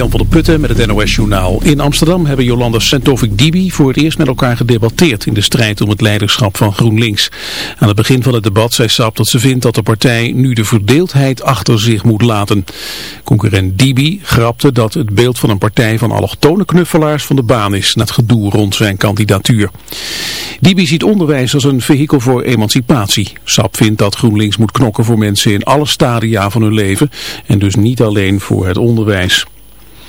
Jan van der Putten met het NOS Journaal. In Amsterdam hebben Jolanda Sentovic Dibi voor het eerst met elkaar gedebatteerd in de strijd om het leiderschap van GroenLinks. Aan het begin van het debat zei Sap dat ze vindt dat de partij nu de verdeeldheid achter zich moet laten. Concurrent Dibi grapte dat het beeld van een partij van allochtone knuffelaars van de baan is na het gedoe rond zijn kandidatuur. Dibi ziet onderwijs als een vehikel voor emancipatie. Sap vindt dat GroenLinks moet knokken voor mensen in alle stadia van hun leven en dus niet alleen voor het onderwijs.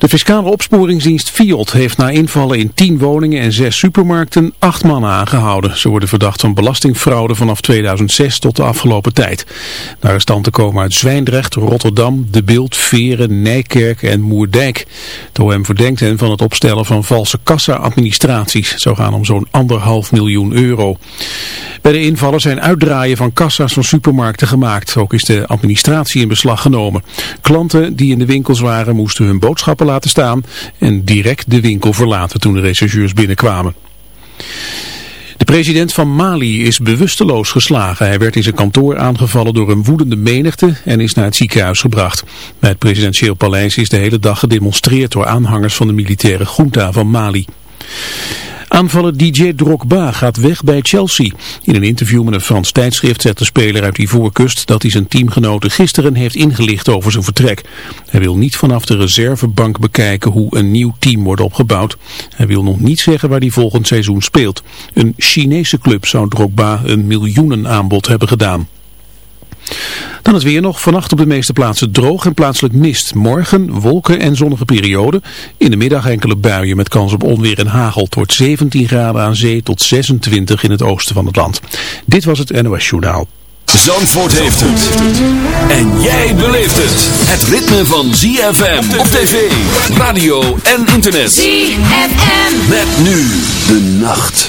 De fiscale opsporingsdienst FIOD heeft na invallen in 10 woningen en 6 supermarkten 8 mannen aangehouden. Ze worden verdacht van belastingfraude vanaf 2006 tot de afgelopen tijd. De arrestanten komen uit Zwijndrecht, Rotterdam, De Bilt, Veren, Nijkerk en Moerdijk. Het OM verdenkt hen van het opstellen van valse kassa-administraties. Het zou gaan om zo'n anderhalf miljoen euro. Bij de invallen zijn uitdraaien van kassa's van supermarkten gemaakt. Ook is de administratie in beslag genomen. Klanten die in de winkels waren moesten hun boodschappen laten staan en direct de winkel verlaten toen de rechercheurs binnenkwamen. De president van Mali is bewusteloos geslagen. Hij werd in zijn kantoor aangevallen door een woedende menigte en is naar het ziekenhuis gebracht. Bij het presidentieel paleis is de hele dag gedemonstreerd door aanhangers van de militaire junta van Mali. Aanvaller DJ Drogba gaat weg bij Chelsea. In een interview met een Frans tijdschrift zet de speler uit Ivoorkust dat hij zijn teamgenoten gisteren heeft ingelicht over zijn vertrek. Hij wil niet vanaf de reservebank bekijken hoe een nieuw team wordt opgebouwd. Hij wil nog niet zeggen waar hij volgend seizoen speelt. Een Chinese club zou Drogba een miljoenenaanbod hebben gedaan. Dan het weer nog. Vannacht op de meeste plaatsen droog en plaatselijk mist. Morgen wolken en zonnige periode. In de middag enkele buien met kans op onweer en hagel. Het wordt 17 graden aan zee tot 26 in het oosten van het land. Dit was het NOS Journaal. Zandvoort heeft het. En jij beleeft het. Het ritme van ZFM op tv, radio en internet. ZFM. Met nu de nacht.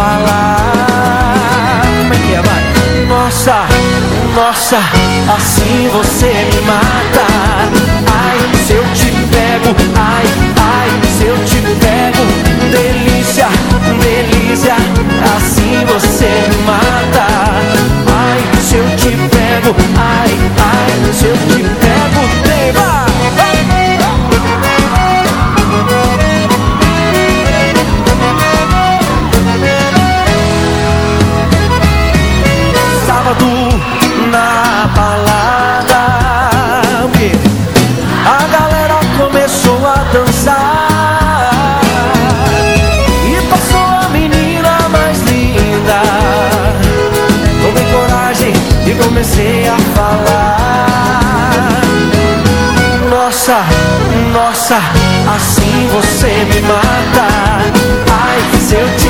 falar Como é é, vai? Nossa, nossa, assim você me mata Ai, se eu te pego, ai, ai, se eu te pego delícia, delícia, assim você me mata. Ai, se eu te pego, ai, ai, se eu te pego, tema. Me mata. Ai, se eu te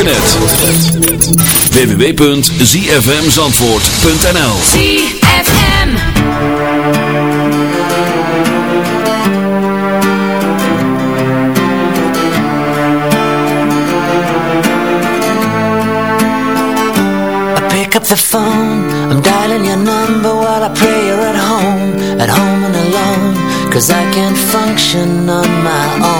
internet. www.zfmzandvoort.nl ZFM. I pick up the phone, I'm dialing your number while I pray you're at home, at home and alone, cause I can't function on my own.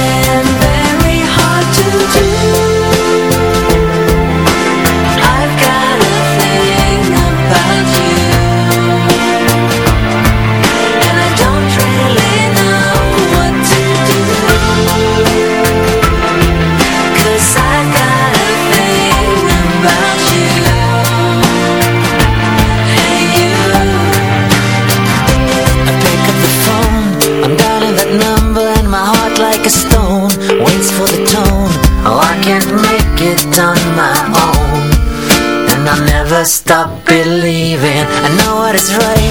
stop believing. I know what is right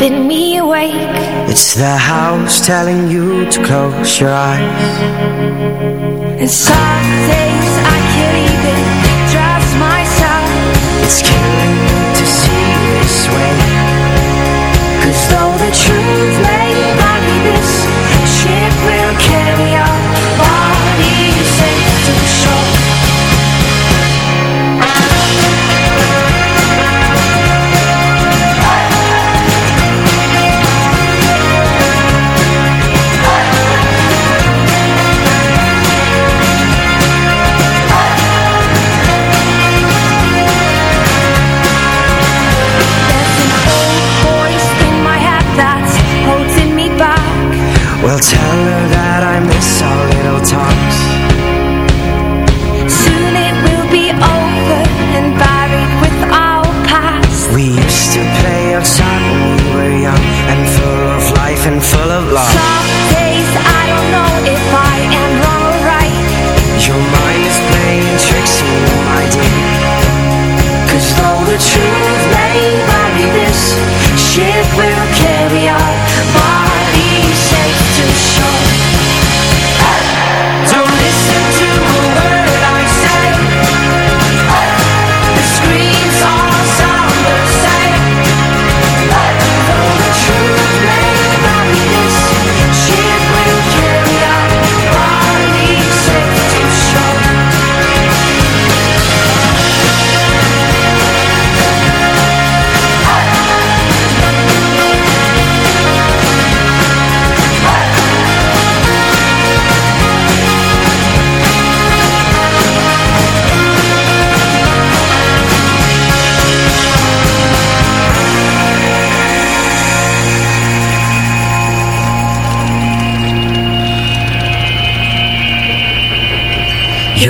Keeping me awake. It's the house telling you to close your eyes. And some days I can't even trust myself. It's killing me to see this way. Cause though the truth may not be this Ship will carry our bodies safe to shore Well, tell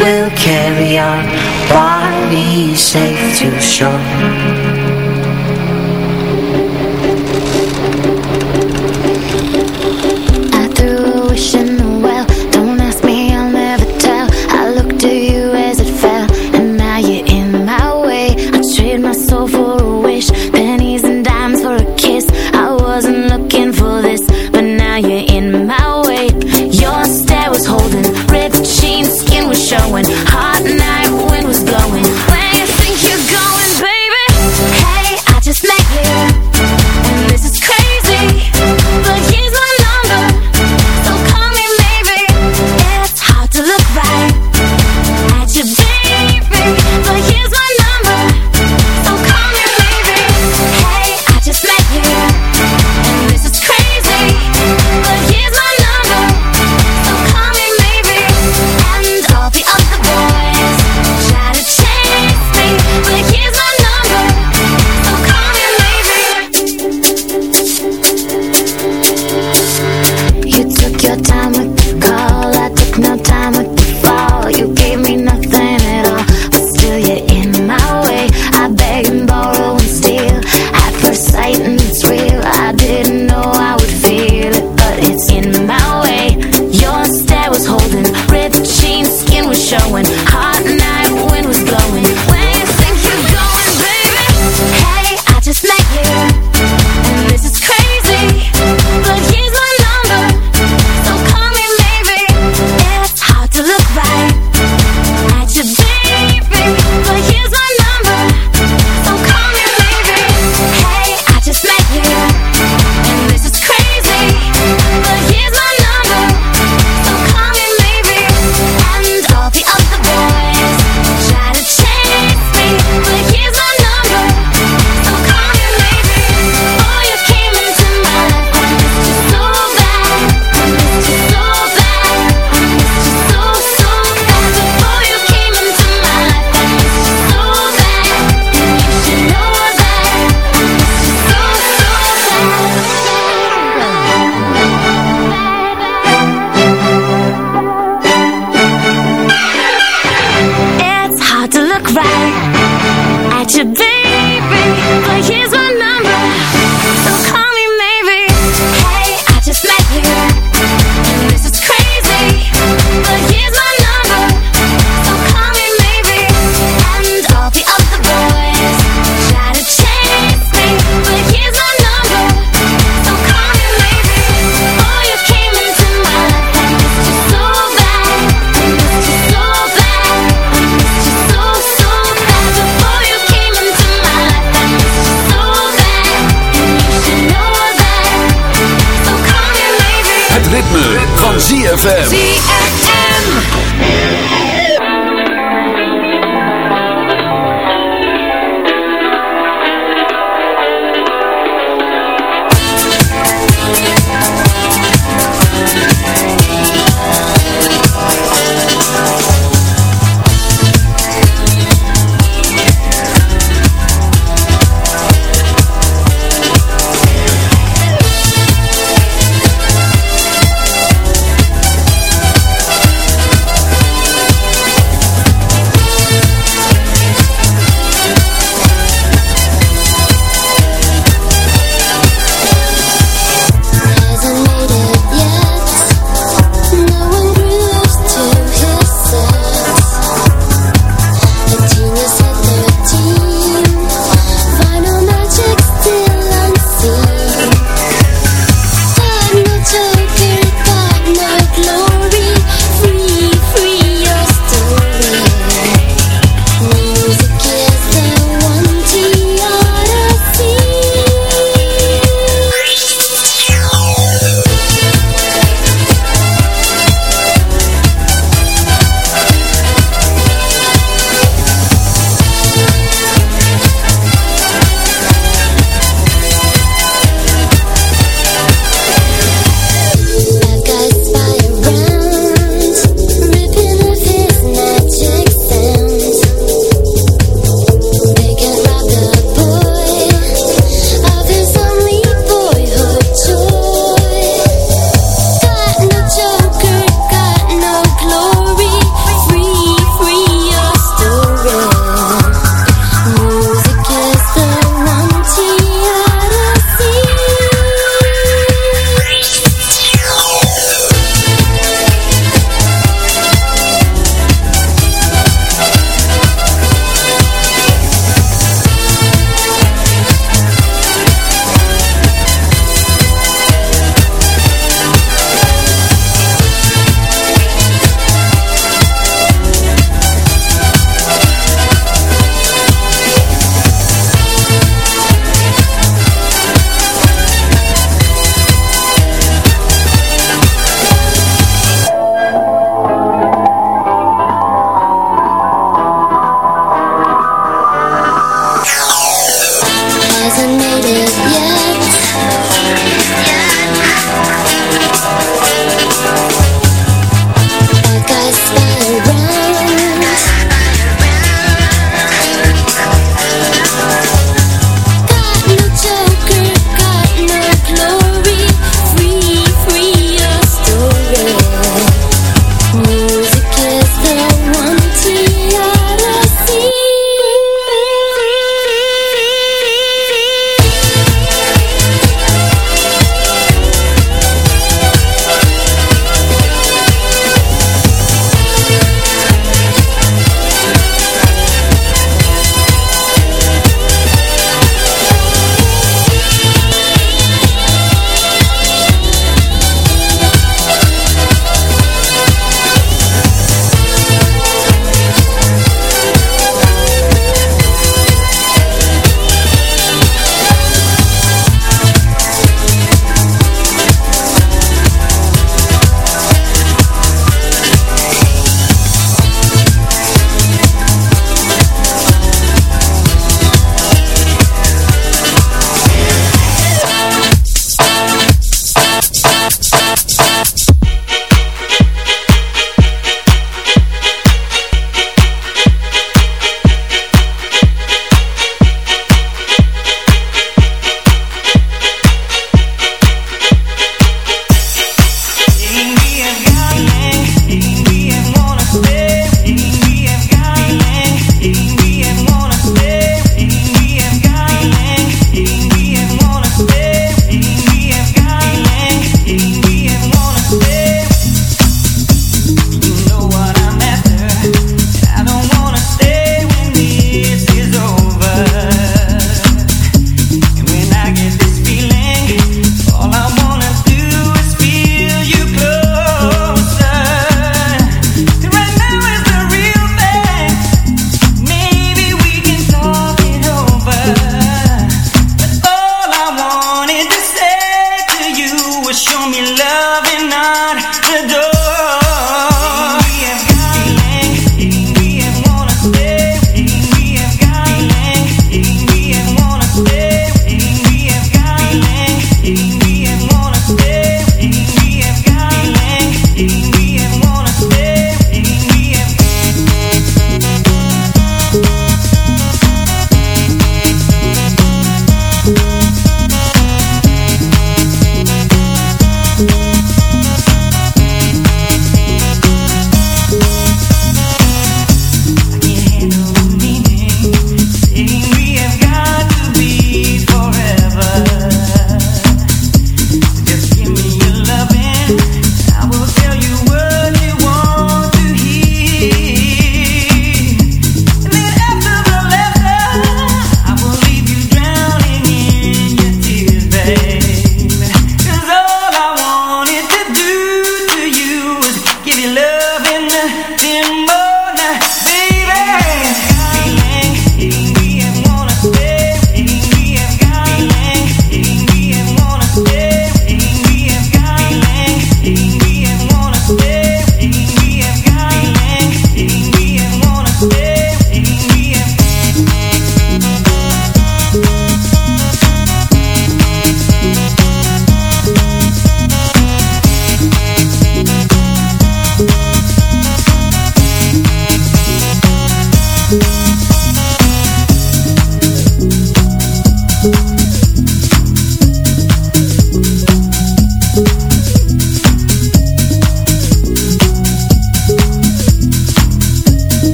will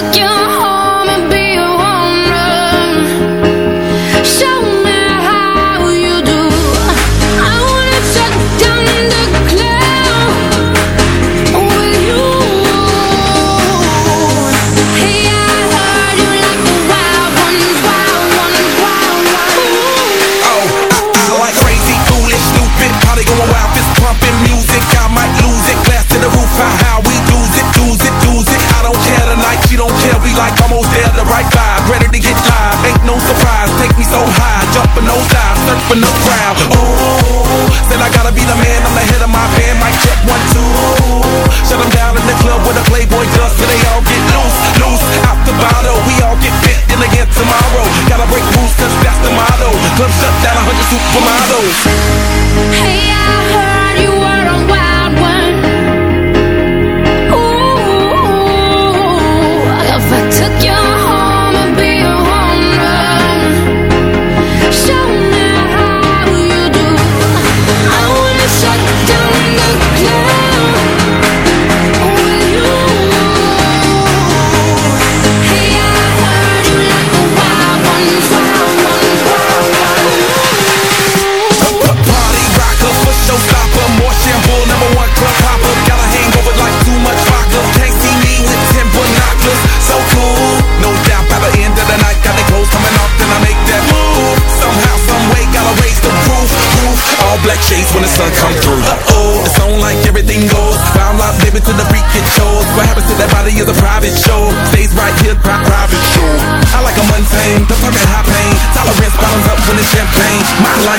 Took you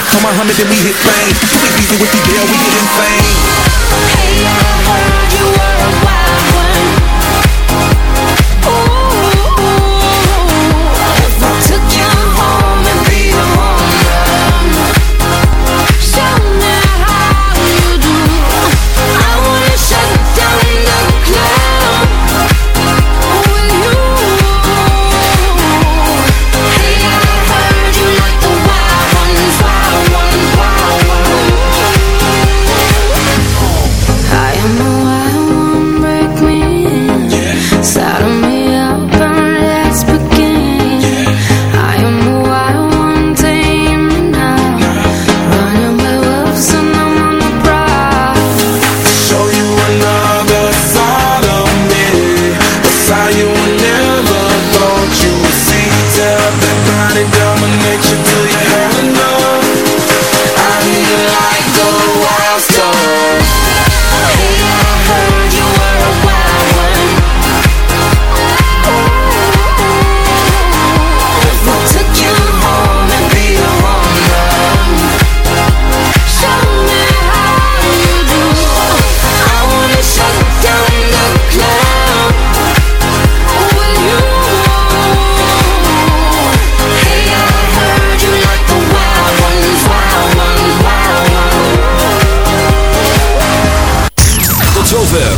Call Muhammad and we hit fame. We beat you with the deal, we get insane. Hey, I heard you.